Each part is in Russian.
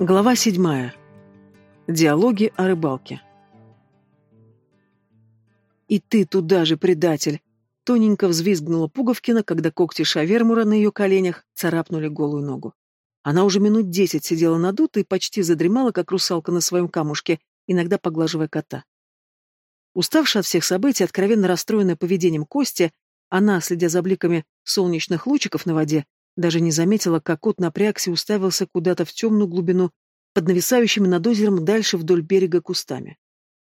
Глава седьмая. Диалоги о рыбалке. «И ты туда же, предатель!» Тоненько взвизгнула Пуговкина, когда когти шавермура на ее коленях царапнули голую ногу. Она уже минут десять сидела надута и почти задремала, как русалка на своем камушке, иногда поглаживая кота. Уставшая от всех событий, откровенно расстроенная поведением Кости, она, следя за бликами солнечных лучиков на воде, даже не заметила, как кот напрягся и уставился куда-то в темную глубину под нависающими над озером дальше вдоль берега кустами.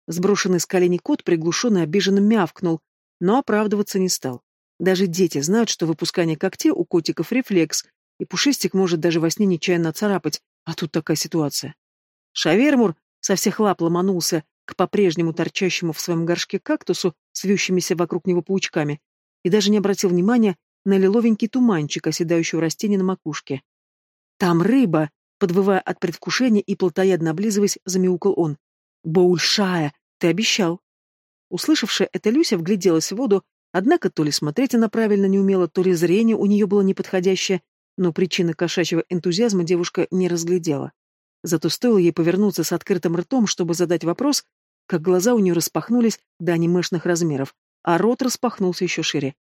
Сброшенный с коленей кот приглушенно и обиженно мявкнул, но оправдываться не стал. Даже дети знают, что выпускание когтей у котиков рефлекс, и пушистик может даже во сне нечаянно царапать, а тут такая ситуация. Шавермур со всех лап ломанулся к по-прежнему торчащему в своем горшке кактусу с вьющимися вокруг него паучками и даже не обратил внимания на лиловенький туманчик, оседающий у растения на макушке. «Там рыба!» — подвывая от предвкушения и плотоядно облизываясь, замяукал он. «Баульшая! Ты обещал!» Услышавшая это Люся вгляделась в воду, однако то ли смотреть она правильно не умела, то ли зрение у нее было неподходящее, но причины кошачьего энтузиазма девушка не разглядела. Зато стоило ей повернуться с открытым ртом, чтобы задать вопрос, как глаза у нее распахнулись до анимешных размеров, а рот распахнулся еще шире.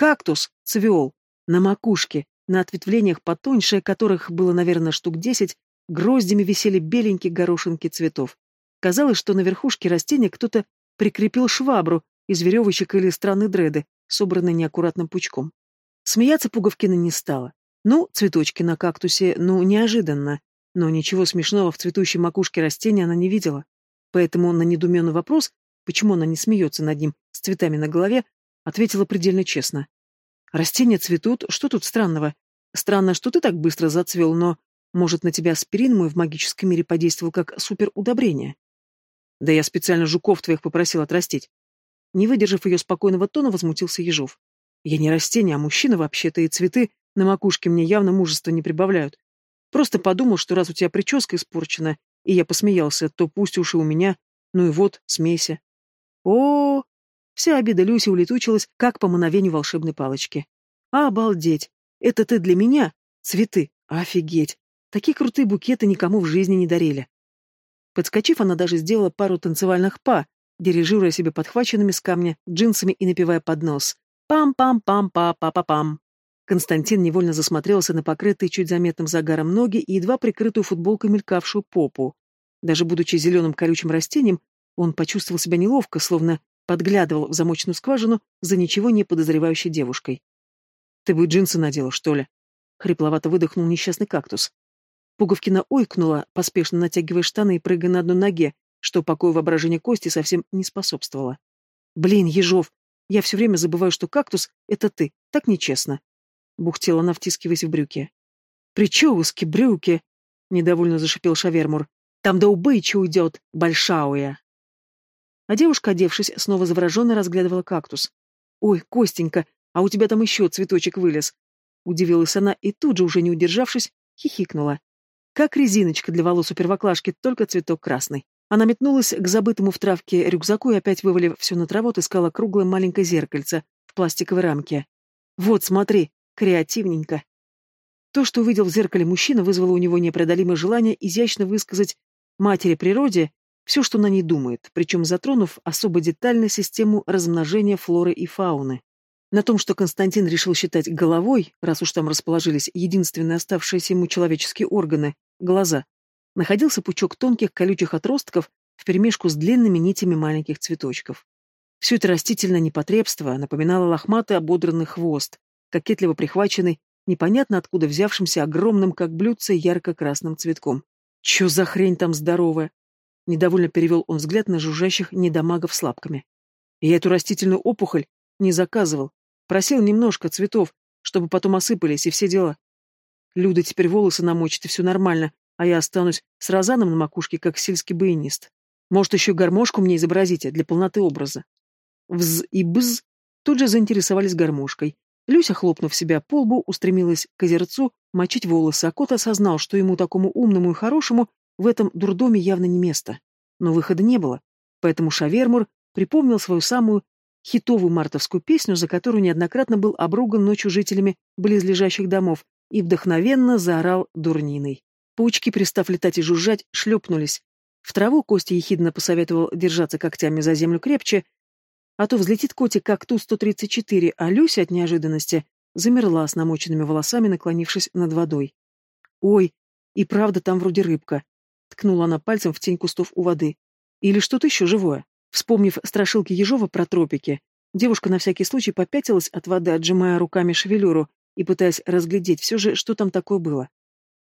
Кактус, цвел, на макушке, на ответвлениях потоньше, которых было, наверное, штук десять, гроздями висели беленькие горошинки цветов. Казалось, что на верхушке растения кто-то прикрепил швабру из веревочек или странной дреды, собранной неаккуратным пучком. Смеяться Пуговкина не стала. Ну, цветочки на кактусе, ну, неожиданно. Но ничего смешного в цветущей макушке растения она не видела. Поэтому на недуменный вопрос, почему она не смеется над ним с цветами на голове, Ответила предельно честно. Растения цветут, что тут странного? Странно, что ты так быстро зацвел, но, может, на тебя аспирин мой в магическом мире подействовал как суперудобрение? Да я специально жуков твоих попросил отрастить. Не выдержав ее спокойного тона, возмутился Ежов. Я не растение, а мужчина вообще-то, и цветы на макушке мне явно мужества не прибавляют. Просто подумал, что раз у тебя прическа испорчена, и я посмеялся, то пусть уж и у меня. Ну и вот, смейся. О, Вся обида Люси улетучилась, как по мановению волшебной палочки. «Обалдеть! Это ты для меня? Цветы! Офигеть! Такие крутые букеты никому в жизни не дарили!» Подскочив, она даже сделала пару танцевальных па, дирижируя себе подхваченными с камня джинсами и напевая под нос. «Пам-пам-пам-па-па-па-пам!» Константин невольно засмотрелся на покрытые чуть заметным загаром ноги и едва прикрытую футболкой мелькавшую попу. Даже будучи зеленым колючим растением, он почувствовал себя неловко, словно подглядывал в замочную скважину за ничего не подозревающей девушкой. «Ты бы джинсы надела, что ли?» Хрипловато выдохнул несчастный кактус. Пуговкина ойкнула, поспешно натягивая штаны и прыгая на одной ноге, что покою воображения Кости совсем не способствовало. «Блин, Ежов, я все время забываю, что кактус — это ты, так нечестно!» Бухтела она, втискиваясь в брюки. «Причевуски, брюки!» — недовольно зашипел Шавермур. «Там до убыча уйдет, большауя!» А девушка, одевшись, снова завороженно разглядывала кактус. «Ой, Костенька, а у тебя там еще цветочек вылез!» Удивилась она и тут же, уже не удержавшись, хихикнула. Как резиночка для волос у первоклашки, только цветок красный. Она метнулась к забытому в травке рюкзаку и опять, вывалив все на траву, отыскала круглое маленькое зеркальце в пластиковой рамке. «Вот, смотри, креативненько!» То, что увидел в зеркале мужчина, вызвало у него непреодолимое желание изящно высказать матери природе все, что на ней думает, причем затронув особо детально систему размножения флоры и фауны. На том, что Константин решил считать головой, раз уж там расположились единственные оставшиеся ему человеческие органы — глаза, находился пучок тонких колючих отростков вперемешку с длинными нитями маленьких цветочков. Все это растительное непотребство напоминало лохматый ободранный хвост, кокетливо прихваченный, непонятно откуда взявшимся огромным, как блюдце, ярко-красным цветком. Че за хрень там здоровая? Недовольно перевел он взгляд на жужжащих недомагов с лапками. Я эту растительную опухоль не заказывал. Просил немножко цветов, чтобы потом осыпались, и все дела. Люда теперь волосы намочит, и все нормально, а я останусь с розаном на макушке, как сельский баянист. Может, еще гармошку мне изобразите для полноты образа. Вз и бз тут же заинтересовались гармошкой. Люся, хлопнув себя по лбу, устремилась к озерцу мочить волосы, а кот осознал, что ему такому умному и хорошему в этом дурдоме явно не место. Но выхода не было, поэтому Шавермур припомнил свою самую хитовую мартовскую песню, за которую неоднократно был обруган ночью жителями близлежащих домов, и вдохновенно заорал дурниной. Паучки, перестав летать и жужжать, шлепнулись. В траву Костя ехидно посоветовал держаться когтями за землю крепче, а то взлетит котик как Ту-134, а Люся от неожиданности замерла с намоченными волосами, наклонившись над водой. «Ой, и правда там вроде рыбка», — ткнула она пальцем в тень кустов у воды. «Или что-то еще живое». Вспомнив страшилки Ежова про тропики, девушка на всякий случай попятилась от воды, отжимая руками шевелюру и пытаясь разглядеть все же, что там такое было.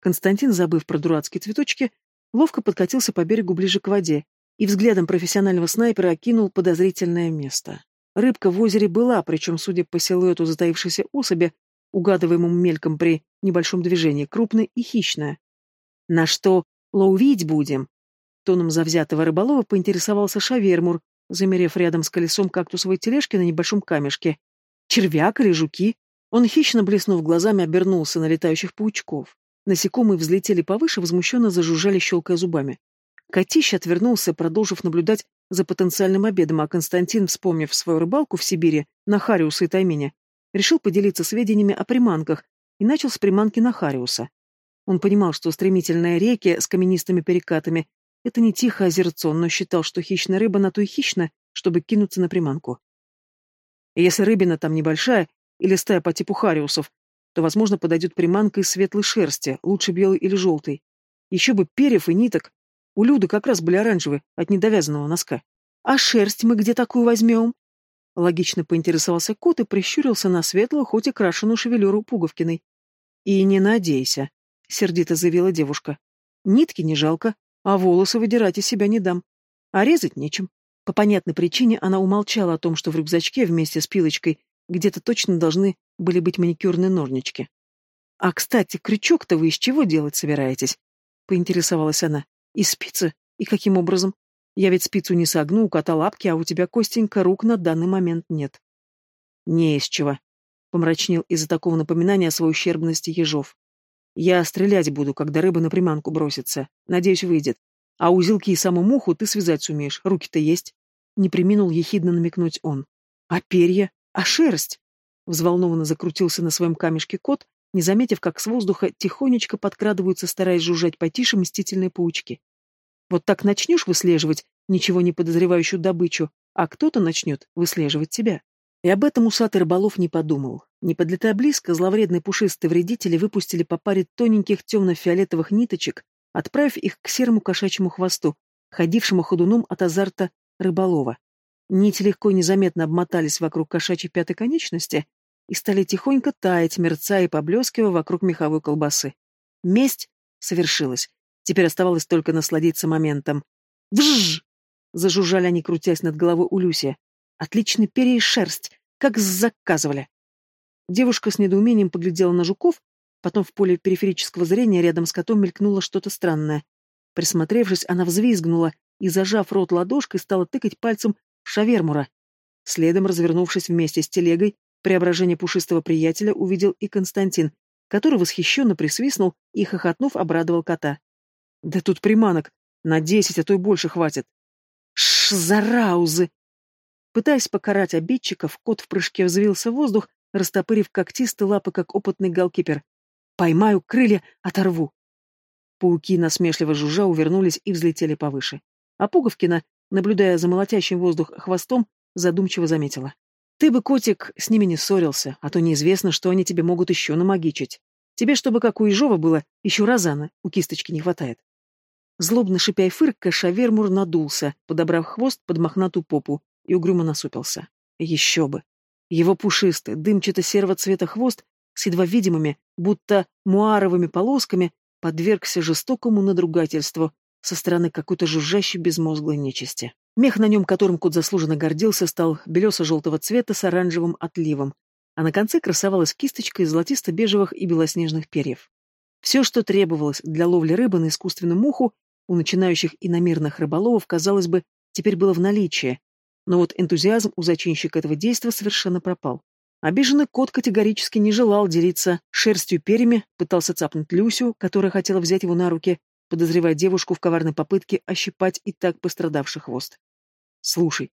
Константин, забыв про дурацкие цветочки, ловко подкатился по берегу ближе к воде и взглядом профессионального снайпера окинул подозрительное место. Рыбка в озере была, причем, судя по силуэту затаившейся особи, угадываемому мельком при небольшом движении, крупная и хищная. «На что ловить будем?» Тоном завзятого рыболова поинтересовался Шавермур, замерев рядом с колесом кактусовой тележки на небольшом камешке. «Червяк или жуки?» Он хищно блеснув глазами, обернулся на летающих паучков. Насекомые взлетели повыше, возмущенно зажужжали, щелкая зубами. Котища отвернулся, продолжив наблюдать за потенциальным обедом, а Константин, вспомнив свою рыбалку в Сибири на Хариуса и Таймене, решил поделиться сведениями о приманках и начал с приманки на Хариуса. Он понимал, что стремительные реки с каменистыми перекатами — это не тихое озерцо, но считал, что хищная рыба на то и хищна, чтобы кинуться на приманку. Если рыбина там небольшая или стая по типу Хариусов, то, возможно, подойдет приманка из светлой шерсти, лучше белой или желтой. Еще бы перьев и ниток. У Люды как раз были оранжевые, от недовязанного носка. А шерсть мы где такую возьмем? Логично поинтересовался кот и прищурился на светлую, хоть и крашеную шевелюру Пуговкиной. «И не надейся», — сердито заявила девушка. «Нитки не жалко, а волосы выдирать из себя не дам. А резать нечем». По понятной причине она умолчала о том, что в рюкзачке вместе с пилочкой где-то точно должны были быть маникюрные ножнички. «А, кстати, крючок-то вы из чего делать собираетесь?» — поинтересовалась она. «Из спицы? И каким образом? Я ведь спицу не согну, у кота лапки, а у тебя, Костенька, рук на данный момент нет». «Не из чего», — помрачнел из-за такого напоминания о своей ущербности ежов. «Я стрелять буду, когда рыба на приманку бросится. Надеюсь, выйдет. А узелки и саму муху ты связать сумеешь, руки-то есть». Не приминул ехидно намекнуть он. «А перья? А шерсть?» Взволнованно закрутился на своем камешке кот, не заметив, как с воздуха тихонечко подкрадываются, стараясь жужжать потише мстительные паучки. Вот так начнешь выслеживать ничего не подозревающую добычу, а кто-то начнет выслеживать тебя. И об этом усатый рыболов не подумал. Не подлетая близко, зловредные пушистые вредители выпустили по паре тоненьких темно-фиолетовых ниточек, отправив их к серому кошачьему хвосту, ходившему ходуном от азарта рыболова. Нити легко и незаметно обмотались вокруг кошачьей пятой конечности, и стали тихонько таять, мерцая и поблескивая вокруг меховой колбасы. Месть совершилась. Теперь оставалось только насладиться моментом. «Вжжж!» — зажужжали они, крутясь над головой у Люси. «Отличный перья и шерсть, как заказывали!» Девушка с недоумением поглядела на жуков, потом в поле периферического зрения рядом с котом мелькнуло что-то странное. Присмотревшись, она взвизгнула и, зажав рот ладошкой, стала тыкать пальцем в шавермура. Следом, развернувшись вместе с телегой, Преображение пушистого приятеля увидел и Константин, который восхищенно присвистнул и, хохотнув, обрадовал кота. «Да тут приманок! На десять, а то и больше хватит!» «Ш, зараузы!» Пытаясь покарать обидчиков, кот в прыжке взвился в воздух, растопырив когтистые лапы, как опытный галкипер. «Поймаю, крылья оторву!» Пауки, насмешливо жужжа, увернулись и взлетели повыше. А Пуговкина, наблюдая за молотящим воздух хвостом, задумчиво заметила. Ты бы, котик, с ними не ссорился, а то неизвестно, что они тебе могут еще намагичить. Тебе, чтобы как у Ежова было, еще разана, у кисточки не хватает. Злобно шипя и фыркая, Шавермур надулся, подобрав хвост под мохнатую попу, и угрюмо насупился. Еще бы. Его пушистый, дымчато-серого цвета хвост с едва видимыми, будто муаровыми полосками, подвергся жестокому надругательству со стороны какой-то жужжащей безмозглой нечисти. Мех на нем, которым кот заслуженно гордился, стал белесо-желтого цвета с оранжевым отливом, а на конце красовалась кисточка из золотисто-бежевых и белоснежных перьев. Все, что требовалось для ловли рыбы на искусственную муху, у начинающих иномирных рыболовов, казалось бы, теперь было в наличии, но вот энтузиазм у зачинщика этого действия совершенно пропал. Обиженный кот категорически не желал делиться шерстью перьями, пытался цапнуть Люсю, которая хотела взять его на руки, подозревая девушку в коварной попытке ощипать и так пострадавший хвост. Слушай.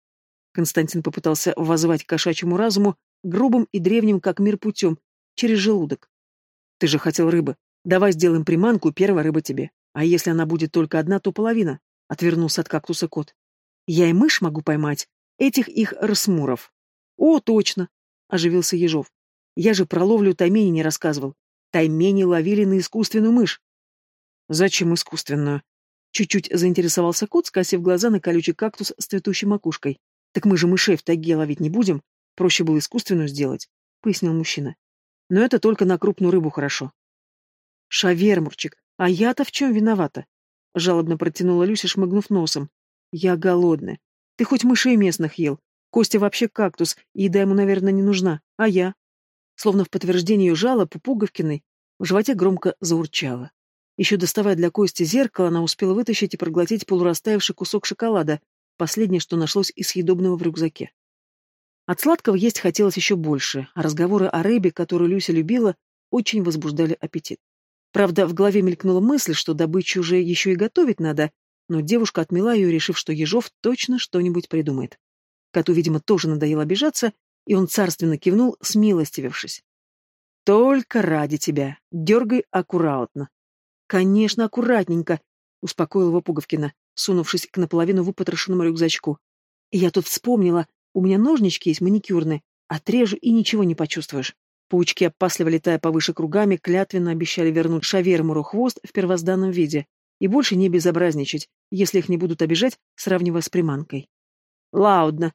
Константин попытался воззвать к кошачьему разуму грубым и древним, как мир, путем, через желудок. Ты же хотел рыбы. Давай сделаем приманку, первая рыба тебе. А если она будет только одна, то половина. Отвернулся от кактуса кот. Я и мышь могу поймать. Этих их расмуров. О, точно! Оживился Ежов. Я же про ловлю таймени не рассказывал. Таймени ловили на искусственную мышь. Зачем искусственную? Чуть-чуть заинтересовался кот, скосив глаза на колючий кактус с цветущей макушкой. Так мы же мышей в тайге ловить не будем. Проще было искусственную сделать, пояснил мужчина. Но это только на крупную рыбу хорошо. Шавермурчик, а я-то в чем виновата? Жалобно протянула Люся, шмыгнув носом. Я голодная. Ты хоть мышей местных ел. Костя вообще кактус, еда ему, наверное, не нужна. А я? Словно в подтверждение ее жалоб, Пуговкиной в животе громко заурчало. Еще доставая для Кости зеркало, она успела вытащить и проглотить полурастаявший кусок шоколада, последнее, что нашлось из съедобного в рюкзаке. От сладкого есть хотелось еще больше, а разговоры о рыбе, которую Люся любила, очень возбуждали аппетит. Правда, в голове мелькнула мысль, что добычу уже еще и готовить надо, но девушка отмела ее, решив, что Ежов точно что-нибудь придумает. Коту, видимо, тоже надоело обижаться, и он царственно кивнул, смилостивившись. «Только ради тебя. Дергай аккуратно». «Конечно, аккуратненько», — успокоил его Пуговкина, сунувшись к наполовину выпотрошенному рюкзачку. «Я тут вспомнила, у меня ножнички есть маникюрные. Отрежу и ничего не почувствуешь». Паучки, опасливо летая повыше кругами, клятвенно обещали вернуть шавермуру хвост в первозданном виде и больше не безобразничать, если их не будут обижать, сравнивая с приманкой. «Лаудно!»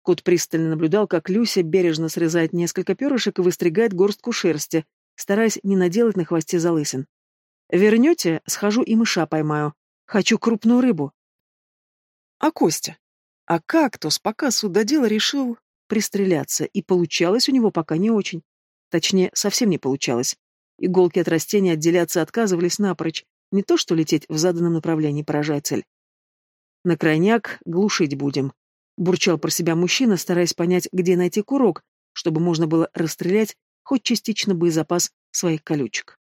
Кот пристально наблюдал, как Люся бережно срезает несколько перышек и выстригает горстку шерсти, стараясь не наделать на хвосте залысин. «Вернете, схожу и мыша поймаю. Хочу крупную рыбу». «А Костя?» А кактус пока судодел решил пристреляться, и получалось у него пока не очень. Точнее, совсем не получалось. Иголки от растения отделяться отказывались напрочь, не то что лететь в заданном направлении, поражая цель. «На крайняк глушить будем», — бурчал про себя мужчина, стараясь понять, где найти курок, чтобы можно было расстрелять хоть частично боезапас своих колючек.